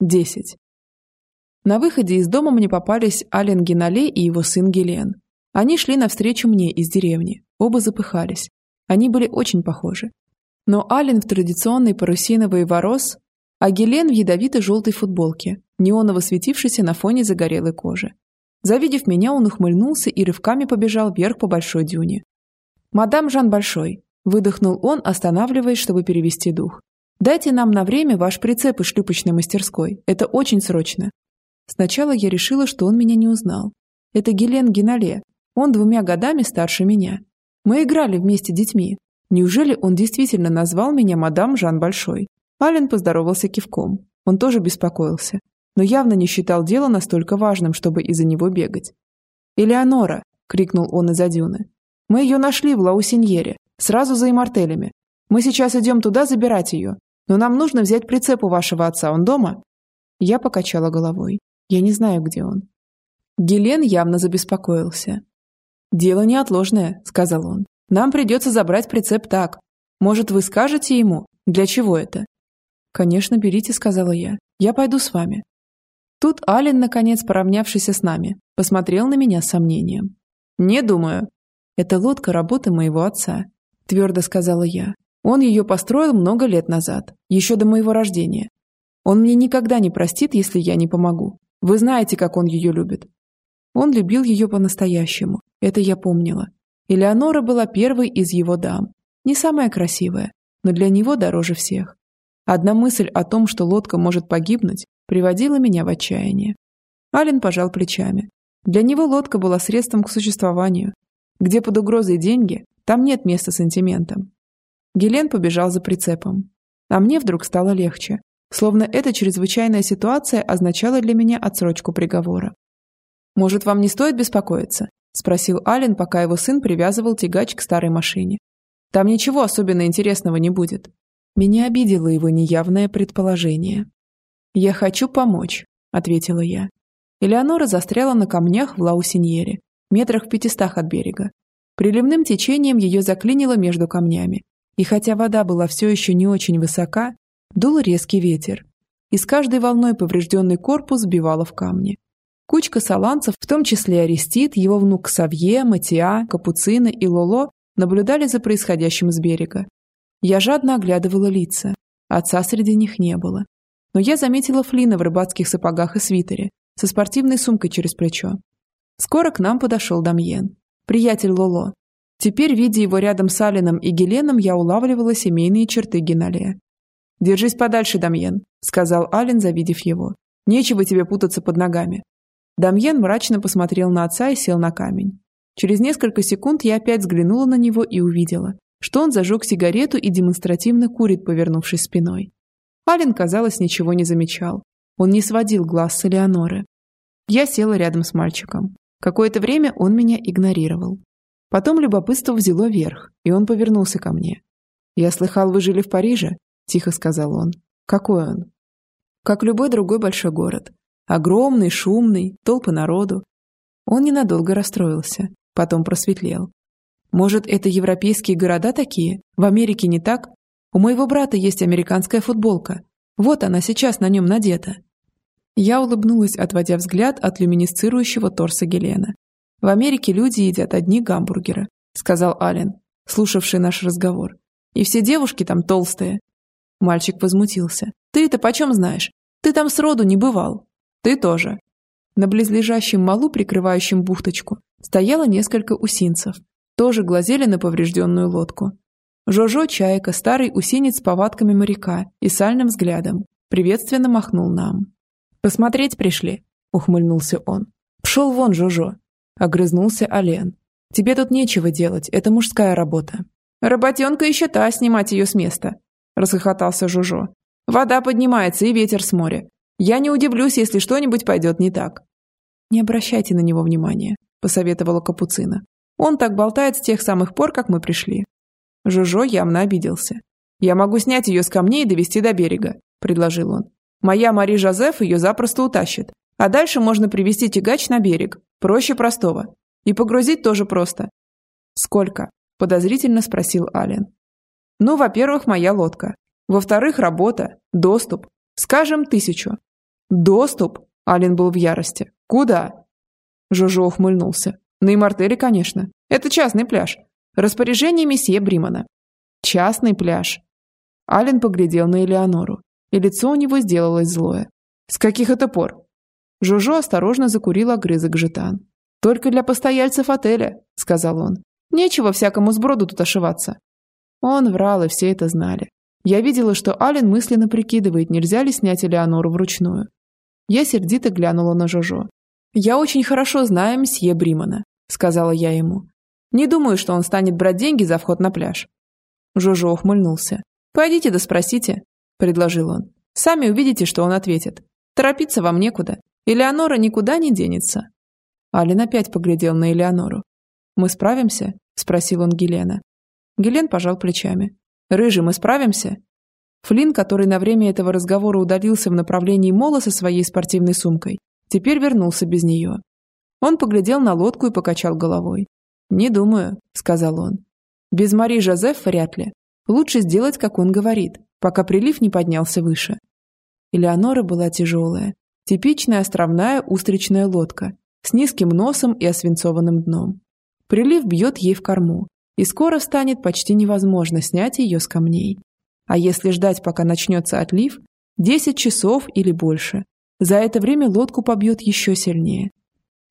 Десять. На выходе из дома мне попались Ален Генале и его сын Гелен. Они шли навстречу мне из деревни. Оба запыхались. Они были очень похожи. Но Ален в традиционной парусиновой ворос, а Гелен в ядовито-желтой футболке, неоново светившейся на фоне загорелой кожи. Завидев меня, он ухмыльнулся и рывками побежал вверх по большой дюне. «Мадам Жан Большой», – выдохнул он, останавливаясь, чтобы перевести дух. «Дайте нам на время ваш прицеп из шлюпочной мастерской. Это очень срочно». Сначала я решила, что он меня не узнал. Это Гелен Генале. Он двумя годами старше меня. Мы играли вместе детьми. Неужели он действительно назвал меня мадам Жан Большой? Ален поздоровался кивком. Он тоже беспокоился, но явно не считал дело настолько важным, чтобы из-за него бегать. «Элеонора!» – крикнул он из-за дюны. «Мы ее нашли в Лаусиньере, сразу за имартелями. Мы сейчас идем туда забирать ее, но нам нужно взять прицеп у вашего отца, он дома?» Я покачала головой. Я не знаю, где он. Гелен явно забеспокоился. «Дело неотложное», — сказал он. «Нам придется забрать прицеп так. Может, вы скажете ему, для чего это?» «Конечно, берите», — сказала я. «Я пойду с вами». Тут Ален, наконец поравнявшийся с нами, посмотрел на меня с сомнением. «Не думаю. Это лодка работы моего отца», — твердо сказала я. «Он ее построил много лет назад, еще до моего рождения. Он мне никогда не простит, если я не помогу. Вы знаете, как он ее любит. Он любил ее по-настоящему, это я помнила. Элеонора была первой из его дам. Не самая красивая, но для него дороже всех. Одна мысль о том, что лодка может погибнуть, приводила меня в отчаяние. Ален пожал плечами. Для него лодка была средством к существованию. Где под угрозой деньги, там нет места сантиментам. Гелен побежал за прицепом. А мне вдруг стало легче, словно эта чрезвычайная ситуация означала для меня отсрочку приговора. «Может, вам не стоит беспокоиться?» – спросил Ален, пока его сын привязывал тягач к старой машине. «Там ничего особенно интересного не будет». Меня обидело его неявное предположение. «Я хочу помочь», – ответила я. Элеонора застряла на камнях в Лаусиньере, метрах в пятистах от берега. Приливным течением ее заклинило между камнями, и хотя вода была все еще не очень высока, дул резкий ветер, и с каждой волной поврежденный корпус сбивало в камни. Кучка саланцев, в том числе Арестит, его внук Савье, Матиа, Капуцина и Лоло, наблюдали за происходящим с берега. Я жадно оглядывала лица. Отца среди них не было. Но я заметила Флина в рыбацких сапогах и свитере, со спортивной сумкой через плечо. Скоро к нам подошел Дамьен, приятель Лоло. Теперь, видя его рядом с Алином и Геленом, я улавливала семейные черты Геналия. «Держись подальше, Дамьен», — сказал Ален, завидев его. «Нечего тебе путаться под ногами. Дамьен мрачно посмотрел на отца и сел на камень. Через несколько секунд я опять взглянула на него и увидела, что он зажег сигарету и демонстративно курит, повернувшись спиной. Ален, казалось, ничего не замечал. Он не сводил глаз с Элеоноры. Я села рядом с мальчиком. Какое-то время он меня игнорировал. Потом любопытство взяло верх, и он повернулся ко мне. «Я слыхал, вы жили в Париже?» – тихо сказал он. «Какой он?» «Как любой другой большой город. Огромный, шумный, толпы народу. Он ненадолго расстроился, потом просветлел. Может, это европейские города такие? В Америке не так? У моего брата есть американская футболка. Вот она сейчас на нем надета. Я улыбнулась, отводя взгляд от люминесцирующего торса Гелена. «В Америке люди едят одни гамбургеры», — сказал Ален, слушавший наш разговор. «И все девушки там толстые». Мальчик возмутился. «Ты это почем знаешь? Ты там сроду не бывал». «Ты тоже». На близлежащем малу, прикрывающем бухточку, стояло несколько усинцев. Тоже глазели на поврежденную лодку. Жожо Чайка, старый усинец с повадками моряка и сальным взглядом, приветственно махнул нам. «Посмотреть пришли», — ухмыльнулся он. «Пшел вон, Жожо», — огрызнулся Ален. «Тебе тут нечего делать, это мужская работа». «Работенка еще та, снимать ее с места», — расхохотался Жужо. «Вода поднимается и ветер с моря. Я не удивлюсь, если что-нибудь пойдет не так». «Не обращайте на него внимания», – посоветовала Капуцина. «Он так болтает с тех самых пор, как мы пришли». Жужо явно обиделся. «Я могу снять ее с камней и довести до берега», – предложил он. «Моя Мари Жозеф ее запросто утащит. А дальше можно привести тягач на берег. Проще простого. И погрузить тоже просто». «Сколько?» – подозрительно спросил Ален. «Ну, во-первых, моя лодка. Во-вторых, работа, доступ. Скажем, тысячу. «Доступ?» – Ален был в ярости. «Куда?» Жожо ухмыльнулся. «На Имартере, конечно. Это частный пляж. Распоряжение месье Бримана». «Частный пляж». Ален поглядел на Элеонору, и лицо у него сделалось злое. «С каких это пор?» Жужо осторожно закурил огрызок жетан. «Только для постояльцев отеля», — сказал он. «Нечего всякому сброду тут ошиваться». Он врал, и все это знали. Я видела, что Ален мысленно прикидывает, нельзя ли снять Элеонору вручную. Я сердито глянула на Жожо. «Я очень хорошо знаю мсье Бримана», — сказала я ему. «Не думаю, что он станет брать деньги за вход на пляж». Жожо ухмыльнулся. «Пойдите да спросите», — предложил он. «Сами увидите, что он ответит. Торопиться вам некуда. Элеонора никуда не денется». Ален опять поглядел на Элеонору. «Мы справимся?» – спросил он Гелена. Гелен пожал плечами. «Рыжий, мы справимся?» Флинн, который на время этого разговора удалился в направлении мола со своей спортивной сумкой, теперь вернулся без нее. Он поглядел на лодку и покачал головой. «Не думаю», – сказал он. «Без Мари Жозеф вряд ли. Лучше сделать, как он говорит, пока прилив не поднялся выше». Элеонора была тяжелая, Типичная островная устричная лодка с низким носом и освинцованным дном. Прилив бьет ей в корму, и скоро станет почти невозможно снять ее с камней. А если ждать, пока начнется отлив, 10 часов или больше, за это время лодку побьет еще сильнее.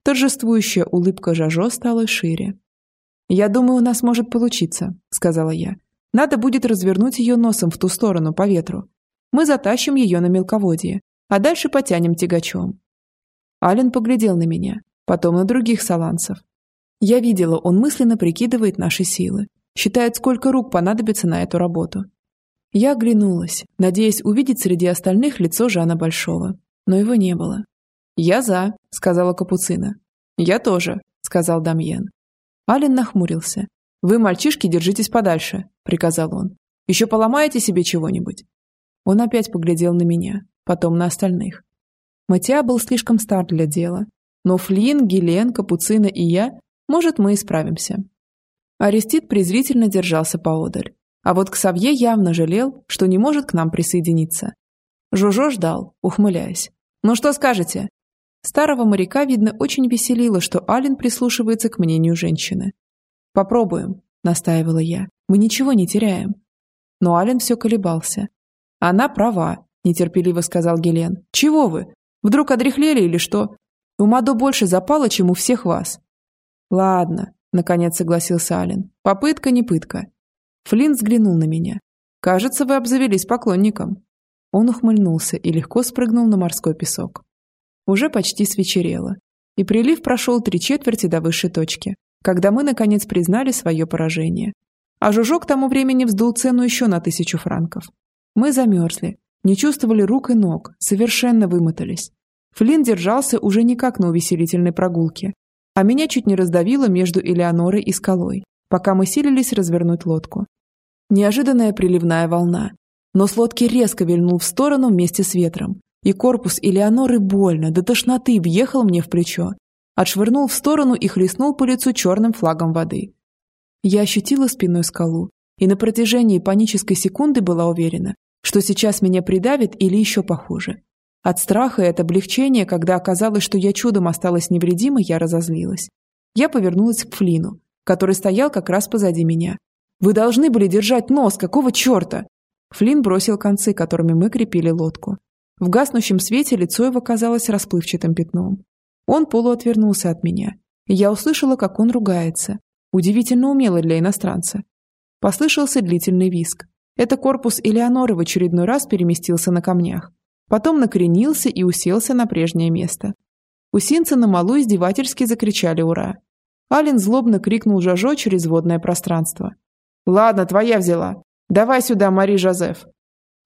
Торжествующая улыбка Жажо стала шире. «Я думаю, у нас может получиться», — сказала я. «Надо будет развернуть ее носом в ту сторону, по ветру. Мы затащим ее на мелководье, а дальше потянем тягачом. Ален поглядел на меня, потом на других саланцев. Я видела, он мысленно прикидывает наши силы, считает, сколько рук понадобится на эту работу. Я оглянулась, надеясь увидеть среди остальных лицо Жана Большого, но его не было. «Я за», — сказала Капуцина. «Я тоже», — сказал Дамьен. Ален нахмурился. «Вы, мальчишки, держитесь подальше», — приказал он. «Еще поломаете себе чего-нибудь?» Он опять поглядел на меня, потом на остальных. Матиа был слишком стар для дела, но Флин, Гелен, Капуцина и я, может, мы и справимся. Арестит презрительно держался поодаль, а вот Ксавье явно жалел, что не может к нам присоединиться. Жужо ждал, ухмыляясь. «Ну что скажете?» Старого моряка, видно, очень веселило, что Ален прислушивается к мнению женщины. «Попробуем», — настаивала я. «Мы ничего не теряем». Но Ален все колебался. Она права, нетерпеливо сказал Гелен. «Чего вы? Вдруг одрехлели или что? У Мадо больше запало, чем у всех вас». «Ладно», — наконец согласился Ален. «Попытка не пытка». Флинн взглянул на меня. «Кажется, вы обзавелись поклонником». Он ухмыльнулся и легко спрыгнул на морской песок. Уже почти свечерело, и прилив прошел три четверти до высшей точки, когда мы, наконец, признали свое поражение. А Жужо к тому времени вздул цену еще на тысячу франков. Мы замерзли, не чувствовали рук и ног, совершенно вымотались. Флинн держался уже не как на увеселительной прогулке, а меня чуть не раздавило между Элеонорой и скалой, пока мы силились развернуть лодку. Неожиданная приливная волна. Нос лодки резко вильнул в сторону вместе с ветром, и корпус Элеоноры больно, до тошноты въехал мне в плечо. Отшвырнул в сторону и хлестнул по лицу черным флагом воды. Я ощутила спиной скалу, и на протяжении панической секунды была уверена, что сейчас меня придавит или еще похуже. От страха и от облегчения, когда оказалось, что я чудом осталась невредимой, я разозлилась. Я повернулась к Флину, который стоял как раз позади меня. «Вы должны были держать нос, какого черта?» Флин бросил концы, которыми мы крепили лодку. В гаснущем свете лицо его казалось расплывчатым пятном. Он полуотвернулся от меня, и я услышала, как он ругается. Удивительно умело для иностранца. Послышался длительный виск. Это корпус Элеоноры в очередной раз переместился на камнях. Потом накренился и уселся на прежнее место. Усинцы на малу издевательски закричали «Ура!». Ален злобно крикнул Жажо через водное пространство. «Ладно, твоя взяла. Давай сюда, Мари Жозеф».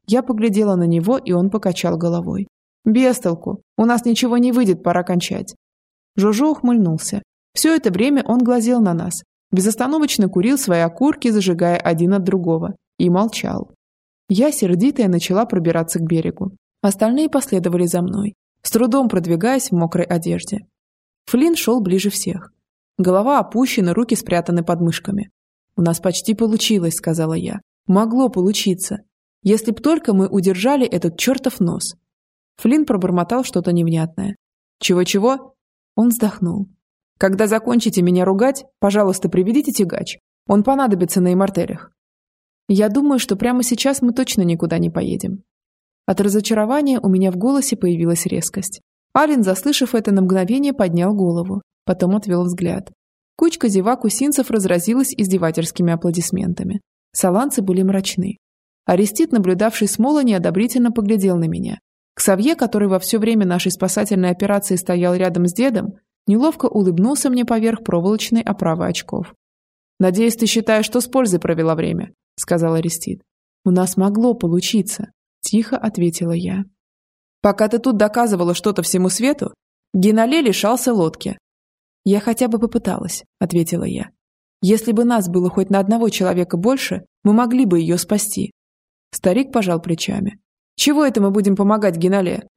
Я поглядела на него, и он покачал головой. «Без толку. У нас ничего не выйдет, пора кончать». Жожо ухмыльнулся. Все это время он глазел на нас. Безостановочно курил свои окурки, зажигая один от другого и молчал. Я, сердитая, начала пробираться к берегу. Остальные последовали за мной, с трудом продвигаясь в мокрой одежде. Флинн шел ближе всех. Голова опущена, руки спрятаны под мышками. «У нас почти получилось», — сказала я. «Могло получиться. Если б только мы удержали этот чертов нос». Флинн пробормотал что-то невнятное. «Чего-чего?» Он вздохнул. «Когда закончите меня ругать, пожалуйста, приведите тягач. Он понадобится на имартелях». «Я думаю, что прямо сейчас мы точно никуда не поедем». От разочарования у меня в голосе появилась резкость. Ален, заслышав это на мгновение, поднял голову, потом отвел взгляд. Кучка зевак усинцев разразилась издевательскими аплодисментами. Саланцы были мрачны. Арестит, наблюдавший Смола, неодобрительно поглядел на меня. Ксавье, который во все время нашей спасательной операции стоял рядом с дедом, неловко улыбнулся мне поверх проволочной оправы очков. «Надеюсь, ты считаешь, что с пользой провела время», — сказал Арестит. «У нас могло получиться», — тихо ответила я. «Пока ты тут доказывала что-то всему свету, Генале лишался лодки, «Я хотя бы попыталась», — ответила я. «Если бы нас было хоть на одного человека больше, мы могли бы ее спасти». Старик пожал плечами. «Чего это мы будем помогать Генале?»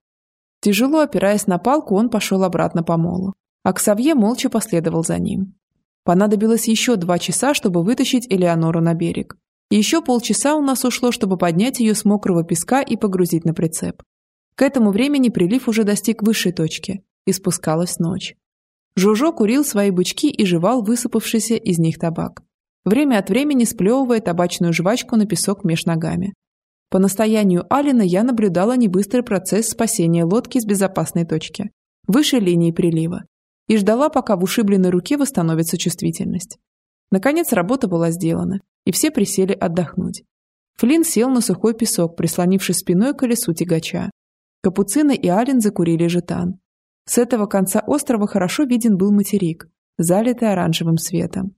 Тяжело опираясь на палку, он пошел обратно по молу, а Ксавье молча последовал за ним. Понадобилось еще два часа, чтобы вытащить Элеонору на берег. Еще полчаса у нас ушло, чтобы поднять ее с мокрого песка и погрузить на прицеп. К этому времени прилив уже достиг высшей точки, и спускалась ночь. Жужо курил свои бычки и жевал высыпавшийся из них табак, время от времени сплевывая табачную жвачку на песок меж ногами. По настоянию Алина я наблюдала небыстрый процесс спасения лодки с безопасной точки, выше линии прилива, и ждала, пока в ушибленной руке восстановится чувствительность. Наконец работа была сделана, и все присели отдохнуть. Флинн сел на сухой песок, прислонившись спиной к колесу тягача. Капуцины и Ален закурили жетан, с этого конца острова хорошо виден был материк, залитый оранжевым светом.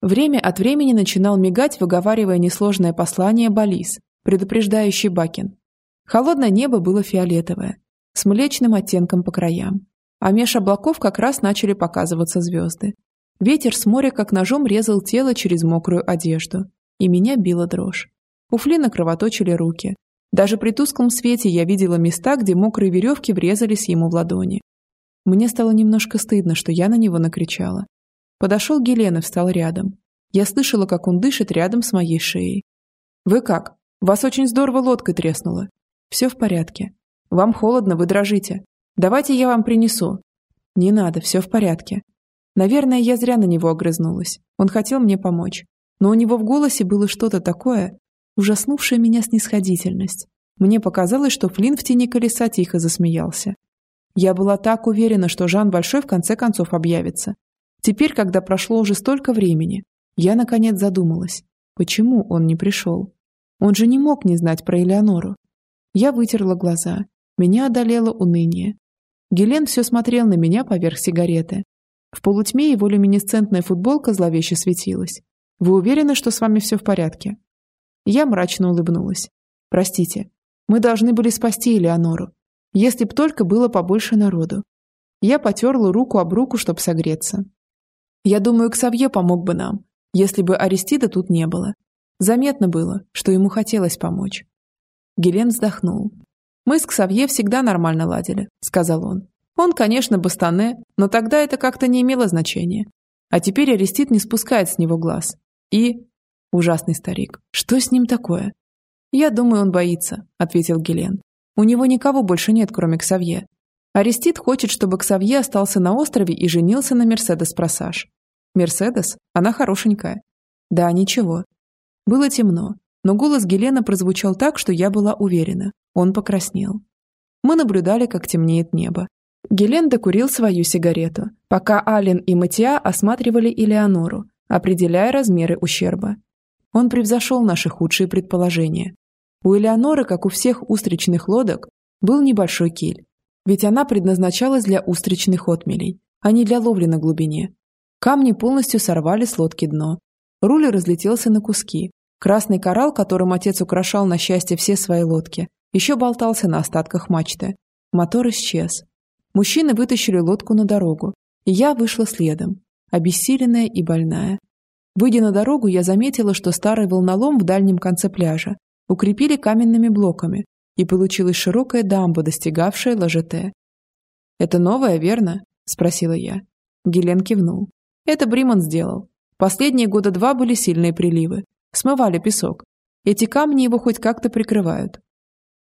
Время от времени начинал мигать, выговаривая несложное послание Балис, предупреждающий Бакин. Холодное небо было фиолетовое, с млечным оттенком по краям, а меж облаков как раз начали показываться звезды. Ветер с моря как ножом резал тело через мокрую одежду, и меня била дрожь. У Флина кровоточили руки. Даже при тусклом свете я видела места, где мокрые веревки врезались ему в ладони. Мне стало немножко стыдно, что я на него накричала. Подошел Гелен и встал рядом. Я слышала, как он дышит рядом с моей шеей. «Вы как? Вас очень здорово лодкой треснуло». «Все в порядке. Вам холодно, вы дрожите. Давайте я вам принесу». «Не надо, все в порядке». Наверное, я зря на него огрызнулась. Он хотел мне помочь. Но у него в голосе было что-то такое, ужаснувшее меня снисходительность. Мне показалось, что Флинн в тени колеса тихо засмеялся. Я была так уверена, что Жан Большой в конце концов объявится. Теперь, когда прошло уже столько времени, я наконец задумалась, почему он не пришел. Он же не мог не знать про Элеонору. Я вытерла глаза. Меня одолело уныние. Гелен все смотрел на меня поверх сигареты. В полутьме его люминесцентная футболка зловеще светилась. «Вы уверены, что с вами все в порядке?» Я мрачно улыбнулась. «Простите, мы должны были спасти Элеонору. Если б только было побольше народу. Я потерла руку об руку, чтобы согреться. Я думаю, Ксавье помог бы нам, если бы Аристида тут не было. Заметно было, что ему хотелось помочь. Гелен вздохнул. «Мы с Ксавье всегда нормально ладили», — сказал он. «Он, конечно, бастане, но тогда это как-то не имело значения. А теперь Аристид не спускает с него глаз. И... Ужасный старик. Что с ним такое?» «Я думаю, он боится», — ответил Гелен. У него никого больше нет, кроме Ксавье. Арестит хочет, чтобы Ксавье остался на острове и женился на Мерседес Просаж. Мерседес? Она хорошенькая. Да, ничего. Было темно, но голос Гелена прозвучал так, что я была уверена. Он покраснел. Мы наблюдали, как темнеет небо. Гелен докурил свою сигарету, пока Ален и Матиа осматривали Элеонору, определяя размеры ущерба. Он превзошел наши худшие предположения. У Элеоноры, как у всех устричных лодок, был небольшой киль, ведь она предназначалась для устричных отмелей, а не для ловли на глубине. Камни полностью сорвали с лодки дно. Руль разлетелся на куски. Красный коралл, которым отец украшал на счастье все свои лодки, еще болтался на остатках мачты. Мотор исчез. Мужчины вытащили лодку на дорогу, и я вышла следом, обессиленная и больная. Выйдя на дорогу, я заметила, что старый волнолом в дальнем конце пляжа укрепили каменными блоками, и получилась широкая дамба, достигавшая ложете. «Это новое, верно?» – спросила я. Гелен кивнул. «Это Бриман сделал. Последние года два были сильные приливы. Смывали песок. Эти камни его хоть как-то прикрывают.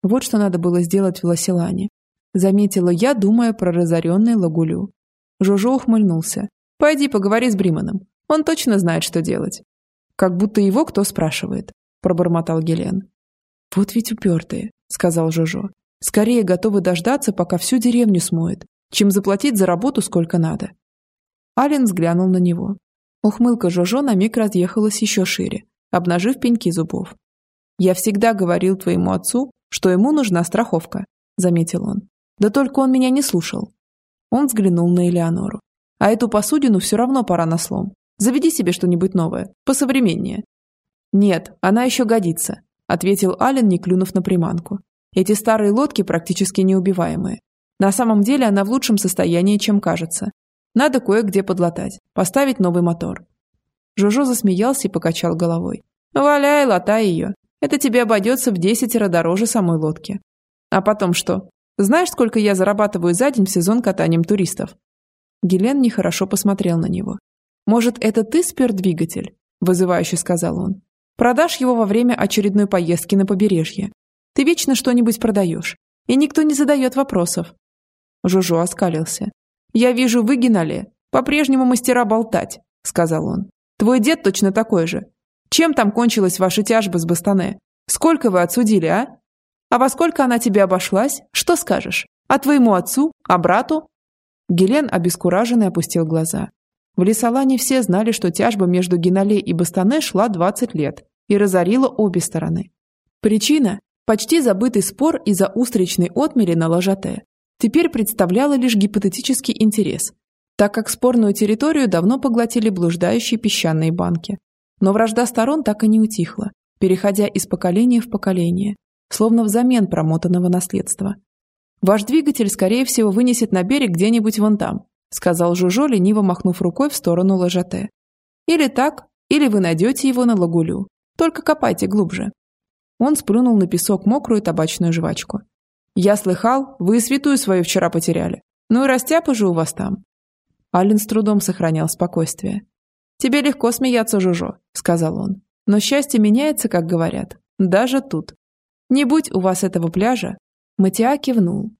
Вот что надо было сделать в Ласелане. Заметила я, думая про разоренный лагулю. Жожо ухмыльнулся. «Пойди поговори с Бриманом. Он точно знает, что делать». «Как будто его кто спрашивает», – пробормотал Гелен. «Вот ведь упертые», – сказал Жожо. «Скорее готовы дождаться, пока всю деревню смоет, чем заплатить за работу сколько надо». Ален взглянул на него. Ухмылка Жожо на миг разъехалась еще шире, обнажив пеньки зубов. «Я всегда говорил твоему отцу, что ему нужна страховка», – заметил он. «Да только он меня не слушал». Он взглянул на Элеонору. «А эту посудину все равно пора на слом. Заведи себе что-нибудь новое, посовременнее». «Нет, она еще годится», – ответил Ален, не клюнув на приманку. «Эти старые лодки практически неубиваемые. На самом деле она в лучшем состоянии, чем кажется. Надо кое-где подлатать, поставить новый мотор». Жужо засмеялся и покачал головой. «Валяй, латай ее. Это тебе обойдется в десятеро дороже самой лодки. А потом что? Знаешь, сколько я зарабатываю за день в сезон катанием туристов?» Гелен нехорошо посмотрел на него. «Может, это ты спер двигатель?» – вызывающе сказал он. «Продашь его во время очередной поездки на побережье. Ты вечно что-нибудь продаешь, и никто не задает вопросов». Жужу оскалился. «Я вижу, вы, Генале, по-прежнему мастера болтать», – сказал он. «Твой дед точно такой же. Чем там кончилась ваша тяжба с Бастане? Сколько вы отсудили, а? А во сколько она тебе обошлась? Что скажешь? А твоему отцу? А брату?» Гелен обескураженно опустил глаза. В Лесолане все знали, что тяжба между Генале и Бастане шла 20 лет и разорила обе стороны. Причина – почти забытый спор из-за устричной отмели на Ложате. Теперь представляла лишь гипотетический интерес, так как спорную территорию давно поглотили блуждающие песчаные банки. Но вражда сторон так и не утихла, переходя из поколения в поколение, словно взамен промотанного наследства. Ваш двигатель, скорее всего, вынесет на берег где-нибудь вон там, сказал Жужо, лениво махнув рукой в сторону Ложате. Или так, или вы найдете его на лагулю. Только копайте глубже. Он сплюнул на песок мокрую табачную жвачку. Я слыхал, вы и святую свою вчера потеряли. Ну и растяпы же у вас там. Ален с трудом сохранял спокойствие. «Тебе легко смеяться, Жужо», — сказал он. «Но счастье меняется, как говорят. Даже тут. Не будь у вас этого пляжа, Матиа кивнул.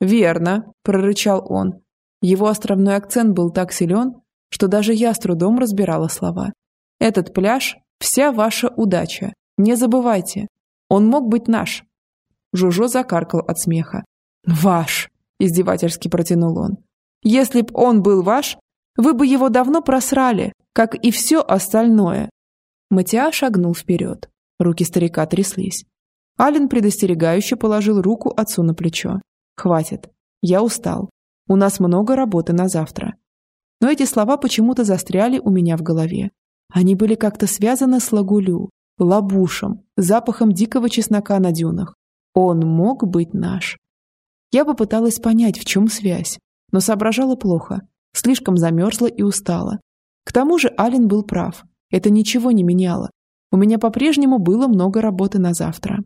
«Верно», – прорычал он. Его островной акцент был так силен, что даже я с трудом разбирала слова. «Этот пляж – вся ваша удача. Не забывайте. Он мог быть наш». Жужо закаркал от смеха. «Ваш!» – издевательски протянул он. «Если б он был ваш, вы бы его давно просрали, как и все остальное». Матиа шагнул вперед. Руки старика тряслись. Ален предостерегающе положил руку отцу на плечо. «Хватит. Я устал. У нас много работы на завтра». Но эти слова почему-то застряли у меня в голове. Они были как-то связаны с лагулю, лабушем, запахом дикого чеснока на дюнах. Он мог быть наш. Я попыталась понять, в чем связь, но соображала плохо, слишком замерзла и устала. К тому же Ален был прав. Это ничего не меняло. У меня по-прежнему было много работы на завтра.